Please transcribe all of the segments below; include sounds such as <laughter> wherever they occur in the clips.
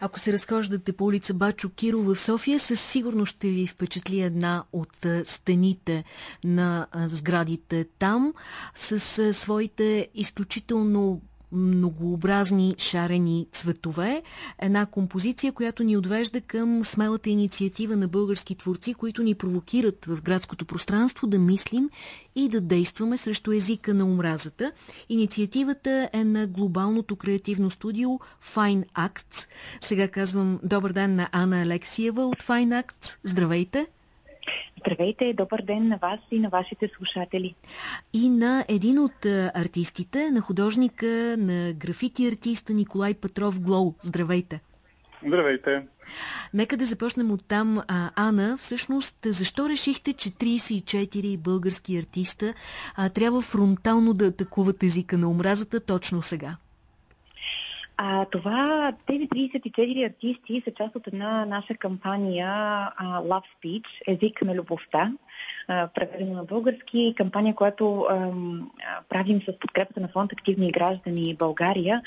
Ако се разхождате по улица Бачо Киро в София, със сигурност ще ви впечатли една от стените на сградите там с своите изключително многообразни шарени цветове. Една композиция, която ни отвежда към смелата инициатива на български творци, които ни провокират в градското пространство да мислим и да действаме срещу езика на омразата. Инициативата е на глобалното креативно студио Fine Acts. Сега казвам добър ден на Ана Алексиева от Fine Acts. Здравейте! Здравейте, добър ден на вас и на вашите слушатели. И на един от артистите, на художника, на графити артиста Николай Петров Глоу. Здравейте. Здравейте. Нека да започнем от там. А, Ана, всъщност, защо решихте, че 34 български артиста а, трябва фронтално да атакуват езика на омразата точно сега? А, това, тези 34 артисти са част от една наша кампания а, Love Speech, език на любовта, преведено на български, кампания, която а, правим с подкрепата на фонд Активни граждани България.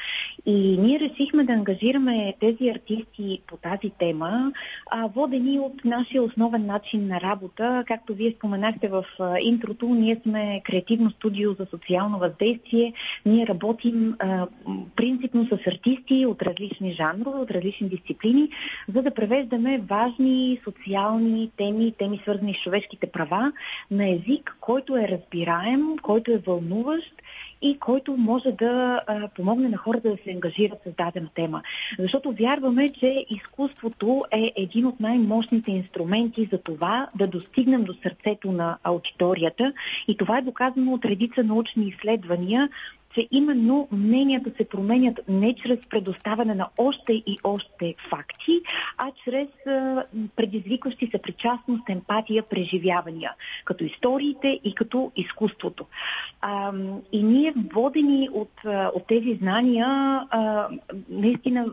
И ние решихме да ангажираме тези артисти по тази тема, а, водени от нашия основен начин на работа. Както вие споменахте в а, интрото, ние сме креативно студио за социално въздействие. Ние работим а, принципно с артисти артисти от различни жанрове, от различни дисциплини, за да превеждаме важни социални теми, теми свързани с човешките права на език, който е разбираем, който е вълнуващ и който може да а, помогне на хората да се ангажират с дадена тема. Защото вярваме, че изкуството е един от най-мощните инструменти за това да достигнем до сърцето на аудиторията и това е доказано от редица научни изследвания, че именно мненията се променят не чрез предоставяне на още и още факти, а чрез предизвикващи се причастност, емпатия, преживявания, като историите и като изкуството. и ние, водени от, от тези знания, наистина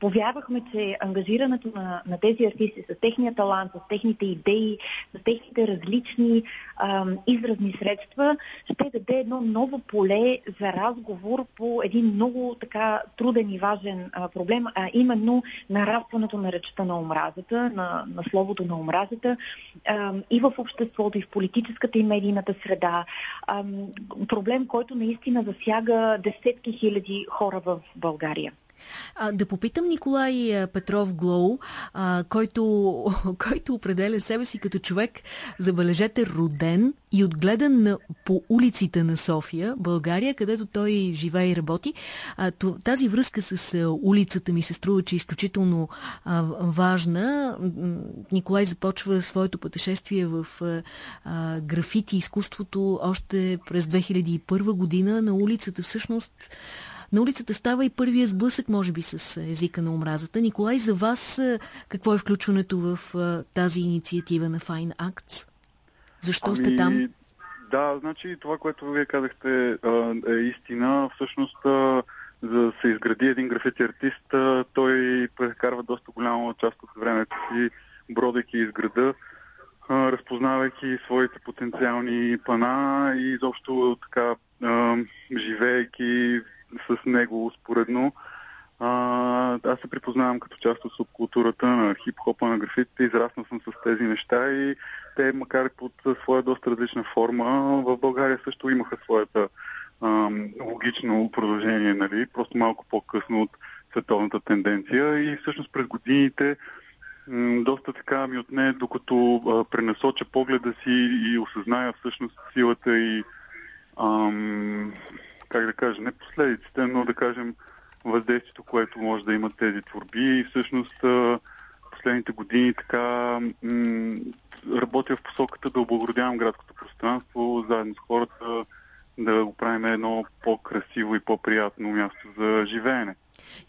повярвахме, че ангажирането на, на тези артисти с техния талант, с техните идеи, с техните различни ам, изразни средства, ще даде едно ново поле за разговор по един много така труден и важен а, проблем, а именно нарастването на речта на омразата, на, на словото на омразата ам, и в обществото, и в политическата и медийната среда. Ам, проблем, който наистина засяга десетки хиляди хора в България. Да попитам Николай Петров Глоу, който, <laughs> който определя себе си като човек, забележете, роден и отгледан на, по улиците на София, България, където той живее и работи. Тази връзка с улицата ми се струва, че е изключително важна. Николай започва своето пътешествие в а, графити изкуството още през 2001 година. На улицата всъщност на улицата става и първия сблъсък, може би, с езика на омразата. Николай, за вас какво е включването в тази инициатива на Fine Acts? Защо ами, сте там? Да, значи това, което вие казахте е истина. Всъщност за да се изгради един графити артист, той прекарва доста голяма част от времето си, бродейки из града, разпознавайки своите потенциални пана и изобщо така живеейки с него успоредно. А, аз се припознавам като част от субкултурата на хип-хопа, на графитите, израснал съм с тези неща и те, макар и под своя доста различна форма, в България също имаха своята а, логично продължение, нали? просто малко по-късно от световната тенденция и всъщност през годините доста така ми отне, докато а, пренасоча погледа си и осъзная всъщност силата и ам, как да кажа, не последиците, но да кажем въздействието, което може да имат тези творби и всъщност последните години така м- работя в посоката да облагородявам градското пространство заедно с хората, да го правим едно по-красиво и по-приятно място за живеене.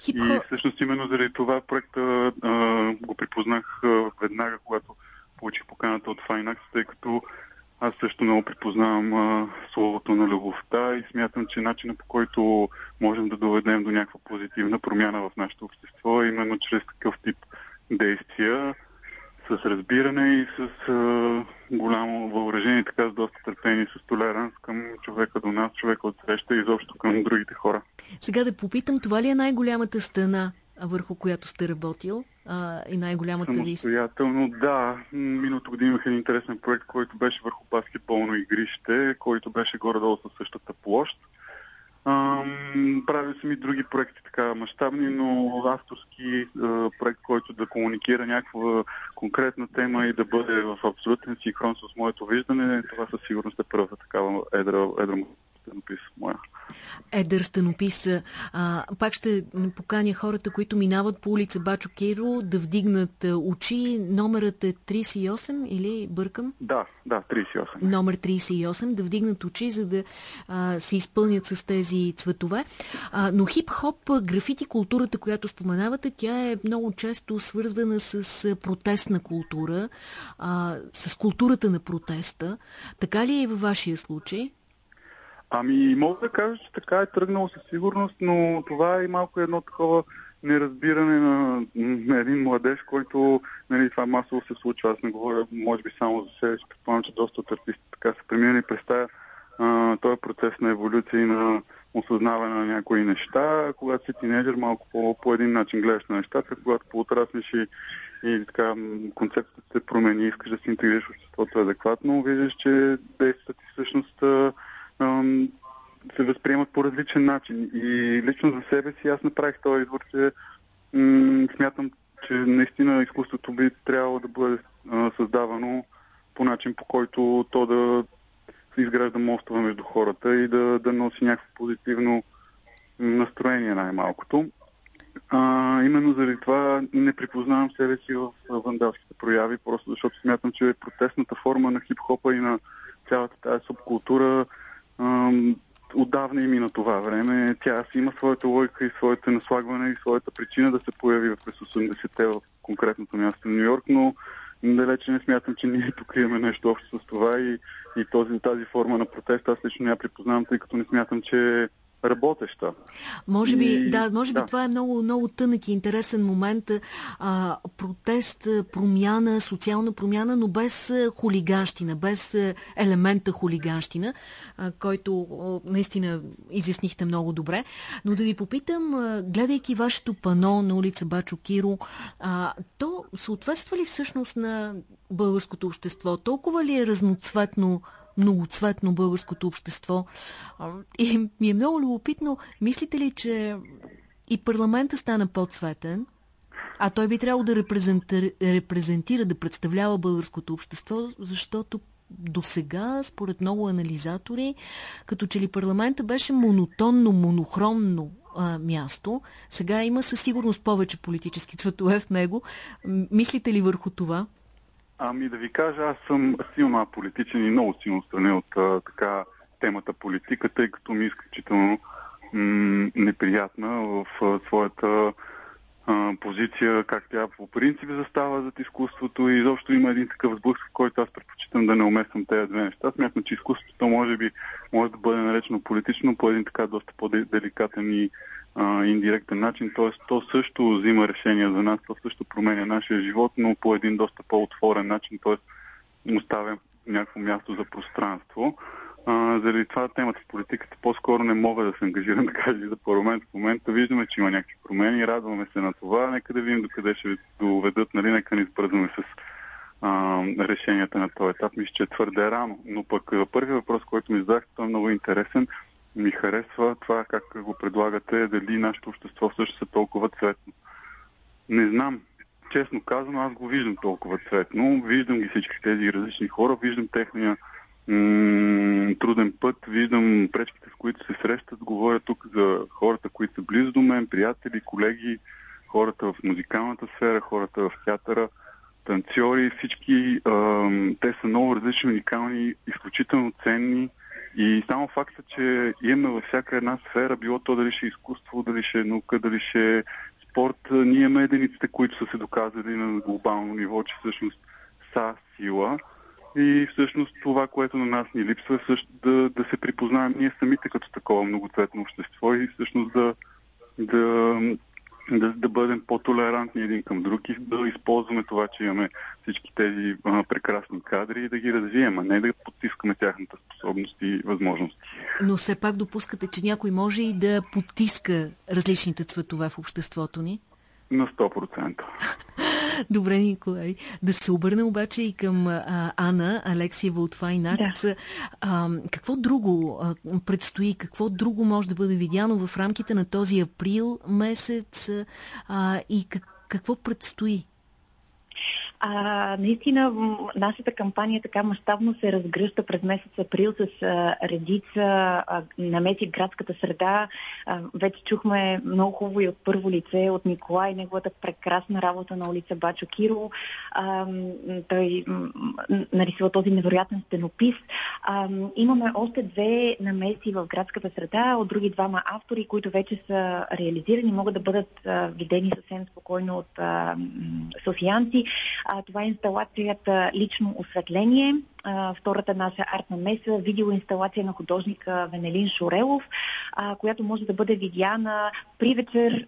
Хип-хоп... И всъщност именно заради това проекта а, го припознах а, веднага, когато получих поканата от Finex, тъй като аз също много припознавам а, словото на любовта и смятам, че начинът по който можем да доведем до някаква позитивна промяна в нашето общество е именно чрез такъв тип действия, с разбиране и с а, голямо въоръжение, така с доста търпение, с толеранс към човека до нас, човека от среща и изобщо към другите хора. Сега да попитам, това ли е най-голямата стена върху която сте работил а, и най-голямата ви... Самостоятелно, да. Миналото година имах един интересен проект, който беше върху баскетболно игрище, който беше горе-долу със същата площ. правил съм и други проекти така мащабни, но авторски а, проект, който да комуникира някаква конкретна тема и да бъде в абсолютен синхрон с моето виждане, това със сигурност е първата такава едра, едра стенопис моя. Едър стенопис. А, пак ще поканя хората, които минават по улица Бачо Киро да вдигнат очи. Номерът е 38 или бъркам? Да, да, 38. Номер 38, да вдигнат очи, за да а, се изпълнят с тези цветове. А, но хип-хоп, графити културата, която споменавате, тя е много често свързвана с протестна култура, а, с културата на протеста. Така ли е и във вашия случай? Ами, мога да кажа, че така е тръгнало със сигурност, но това е малко едно такова неразбиране на, на един младеж, който нали, това масово се случва. Аз не говоря, може би, само за себе си. Предполагам, че доста от артисти така са преминали през тази, този процес на еволюция и на осъзнаване на някои неща. Когато си тинейджър, малко по, по един начин гледаш на нещата, когато поотраснеш и, и така концепцията се промени, искаш да си интегрираш обществото адекватно, виждаш, че действията ти всъщност се възприемат по различен начин. И лично за себе си аз направих този избор, че смятам, че наистина изкуството би трябвало да бъде създавано по начин, по който то да изгражда мостове между хората и да, да носи някакво позитивно настроение най-малкото. А, именно заради това не припознавам себе си в вандалските прояви, просто защото смятам, че протестната форма на хип-хопа и на цялата тази субкултура отдавна и мина това време. Тя си има своята логика и своето наслагване и своята причина да се появи през 80-те в конкретното място в Нью Йорк, но далече не смятам, че ние тук имаме нещо общо с това и, и този, тази форма на протест аз лично не я припознавам, тъй като не смятам, че работеща. Може би, и... да, може би да. това е много, много тънък и интересен момент. А, протест, промяна, социална промяна, но без хулиганщина, без елемента хулиганщина, а, който наистина изяснихте много добре. Но да ви попитам, гледайки вашето пано на улица Бачо Киро, а, то съответства ли всъщност на българското общество? Толкова ли е разноцветно многоцветно българското общество. И ми е много любопитно, мислите ли, че и парламента стана по-цветен, а той би трябвало да репрезентира, да представлява българското общество, защото до сега, според много анализатори, като че ли парламента беше монотонно, монохромно а, място. Сега има със сигурност повече политически цветове в него. Мислите ли върху това? Ами да ви кажа, аз съм силно политичен и много силно стране от а, така темата политика, тъй като ми е изключително м- неприятна в а, своята а, позиция, как тя по принцип застава зад изкуството и изобщо има един такъв сблъсък, в който аз предпочитам да не умесвам тези две неща. Смятам, че изкуството може би може да бъде наречено политично по един така доста по-деликатен и а, индиректен начин, т.е. то също взима решения за нас, то също променя нашия живот, но по един доста по-отворен начин, т.е. оставя някакво място за пространство. А, заради това темата в политиката по-скоро не мога да се ангажирам <laughs> да кажа за парламент. В момента виждаме, че има някакви промени, радваме се на това. Нека да видим докъде ще доведат, нали, нека не избързваме с а, решенията на този етап. Мисля, че е твърде рано. Но пък първият въпрос, който ми задахте, е много интересен ми харесва това как го предлагате, дали нашето общество също е толкова цветно. Не знам. Честно казано, аз го виждам толкова цветно. Виждам ги всички тези различни хора, виждам техния м- труден път, виждам пречките, с които се срещат. Говоря тук за хората, които са близо до мен, приятели, колеги, хората в музикалната сфера, хората в театъра, танцори, всички. Ам, те са много различни, уникални, изключително ценни и само факта, че имаме във всяка една сфера, било то дали ще е изкуство, дали ще е наука, дали ще е спорт, ние имаме единиците, които са се доказали на глобално ниво, че всъщност са сила. И всъщност това, което на нас ни липсва е също да, да се припознаем ние самите като такова многоцветно общество и всъщност да, да да, да бъдем по-толерантни един към друг и да използваме това, че имаме всички тези а, прекрасни кадри и да ги развием, а не да потискаме тяхната способност и възможности. Но все пак допускате, че някой може и да потиска различните цветове в обществото ни? На 100%. <laughs> <laughs> Добре, Николай. Да се обърна обаче и към а, Ана Алексиева от Arts. Да. А, какво друго а, предстои? Какво друго може да бъде видяно в рамките на този април месец а, и как, какво предстои? А, наистина, нашата кампания така мащабно се разгръща през месец април с а, редица а, намеси градската среда. А, вече чухме много хубаво и от първо лице, от Николай, неговата прекрасна работа на улица Бачо Киро. А, той нарисува този невероятен стенопис. А, имаме още две намеси в градската среда от други двама автори, които вече са реализирани, могат да бъдат а, видени съвсем спокойно от а, софиянци. А, това е инсталацията Лично осветление, втората наша артна меса, видеоинсталация на художника Венелин Шорелов, която може да бъде видяна при вечер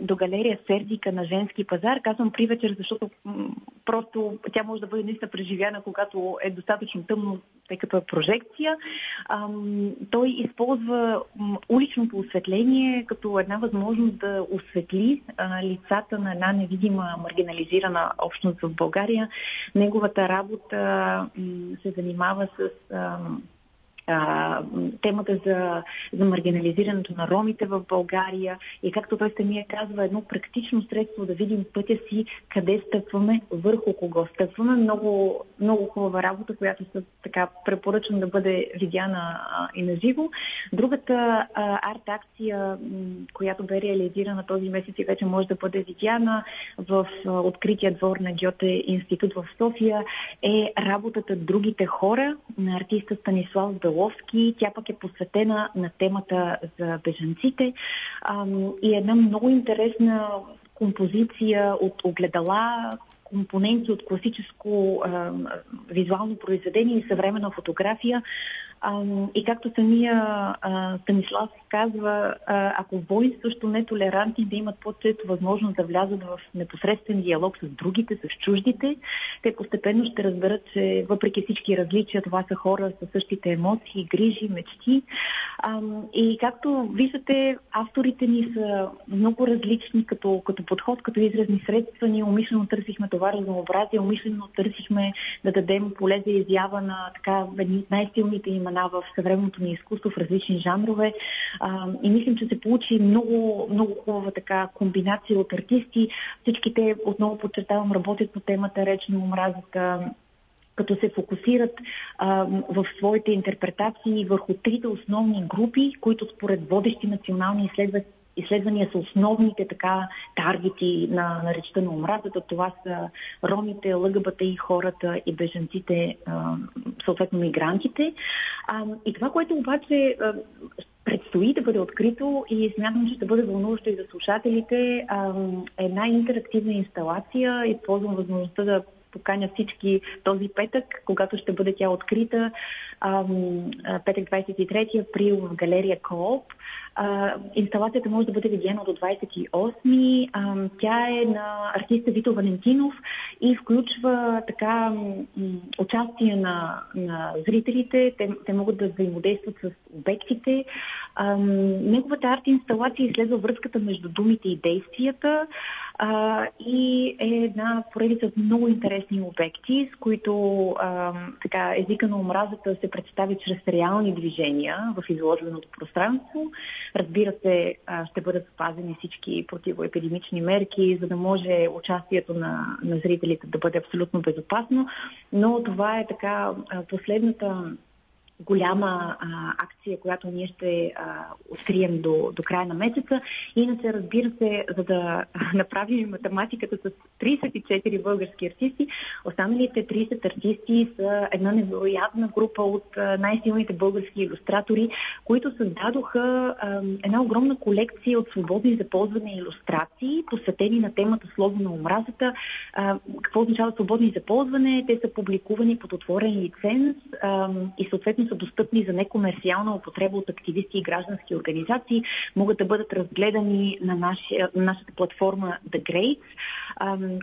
до галерия Сердика на женски пазар. Казвам при вечер, защото просто тя може да бъде наистина преживяна, когато е достатъчно тъмно, тъй като е прожекция. Той използва уличното осветление като една възможност да осветли лицата на една невидима маргинализирана общност в България. Неговата работа се занимава с а, темата за, за маргинализирането на ромите в България и както той самия казва, едно практично средство да видим пътя си, къде стъпваме, върху кого стъпваме. Много, много хубава работа, която се така препоръчвам да бъде видяна а, и на живо. Другата арт-акция, която бе реализирана този месец и вече може да бъде видяна в а, открития двор на Гьоте институт в София е работата Другите хора на артиста Станислав Бел Беловски. Тя пък е посветена на темата за бежанците и една много интересна композиция от огледала, компоненти от класическо визуално произведение и съвременна фотография. И както самия Станислав казва, ако воинстващо нетолерантни да имат по-често възможност да влязат в непосредствен диалог с другите, с чуждите, те постепенно ще разберат, че въпреки всички различия, това са хора с същите емоции, грижи, мечти. И както виждате, авторите ни са много различни като, като подход, като изразни средства. Ние умишлено търсихме това разнообразие, умишлено търсихме да дадем поле за изява на така най-силните имена в съвременното ни изкуство в различни жанрове. А, и мислим, че се получи много, много хубава така комбинация от артисти. Всички те, отново подчертавам, работят по темата реч на омразата, като се фокусират а, в своите интерпретации върху трите основни групи, които според водещи национални изследвания изследвания са основните така таргети на, на речта на омразата. Това са ромите, лъгъбата и хората и беженците, съответно мигрантите. И това, което обаче предстои да бъде открито и смятам, че ще бъде вълнуващо и за слушателите. Е една интерактивна инсталация. Използвам възможността да поканя всички този петък, когато ще бъде тя открита. Петък 23 април в галерия Кооп. Инсталацията може да бъде видена до 28. Тя е на артиста Вито Валентинов и включва така участие на, на зрителите. Те, те могат да взаимодействат с обектите. Неговата арт-инсталация изследва връзката между думите и действията и е една поредица от много интересни обекти, с които така, езика на омразата се представи чрез реални движения в изложеното пространство. Разбира се, ще бъдат спазени всички противоепидемични мерки, за да може участието на, на зрителите да бъде абсолютно безопасно, но това е така последната голяма а, акция, която ние ще а, открием до, до края на месеца. Иначе, разбира се, за да <laughs> направим математиката с 34 български артисти, останалите 30 артисти са една невероятна група от най-силните български иллюстратори, които създадоха а, една огромна колекция от свободни за ползване иллюстрации, посветени на темата слово на омразата. А, какво означава свободни за ползване? Те са публикувани под отворен лиценз а, и съответно са достъпни за некомерциална употреба от активисти и граждански организации, могат да бъдат разгледани на, нашия, на нашата платформа The Greats,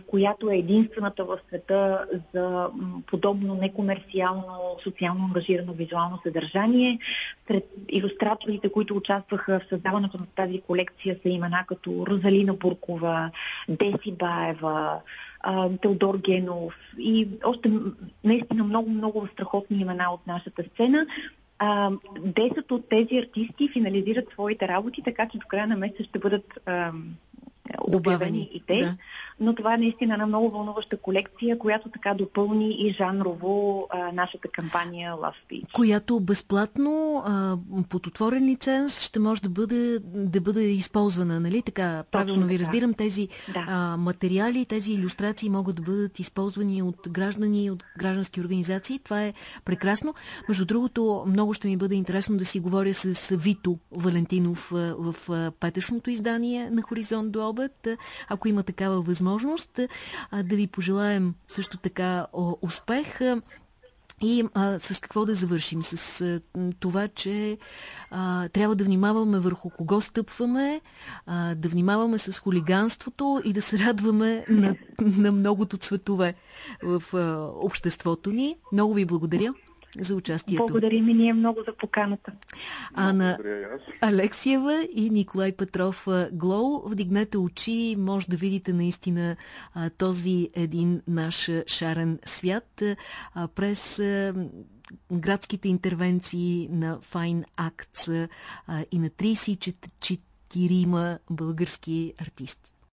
която е единствената в света за подобно некомерциално, социално ангажирано визуално съдържание. Сред иллюстраторите, които участваха в създаването на тази колекция са имена като Розалина Буркова, Деси Баева, Теодор Генов и още наистина много-много страхотни имена от нашата сцена. Десет от тези артисти финализират своите работи, така че до края на месеца ще бъдат обявени и те. Да. Но това е наистина една много вълнуваща колекция, която така допълни и жанрово а, нашата кампания Love Speech. Която безплатно, а, под отворен лиценз, ще може да бъде, да бъде използвана, нали? Така, правилно Точно ви така. разбирам, тези да. а, материали, тези иллюстрации могат да бъдат използвани от граждани, от граждански организации. Това е прекрасно. Между другото, много ще ми бъде интересно да си говоря с Вито Валентинов в, в петъчното издание на Хоризонт до обед, ако има такава възможност. Да ви пожелаем също така успех. И а, с какво да завършим? С а, това, че а, трябва да внимаваме върху кого стъпваме, а, да внимаваме с хулиганството и да се радваме на, на многото цветове в а, обществото ни. Много ви благодаря за участието. Благодарим и ние много за поканата. Ана Алексиева и Николай Петров Глоу. Вдигнете очи, може да видите наистина този един наш шарен свят през градските интервенции на Fine Acts и на 34 български артисти.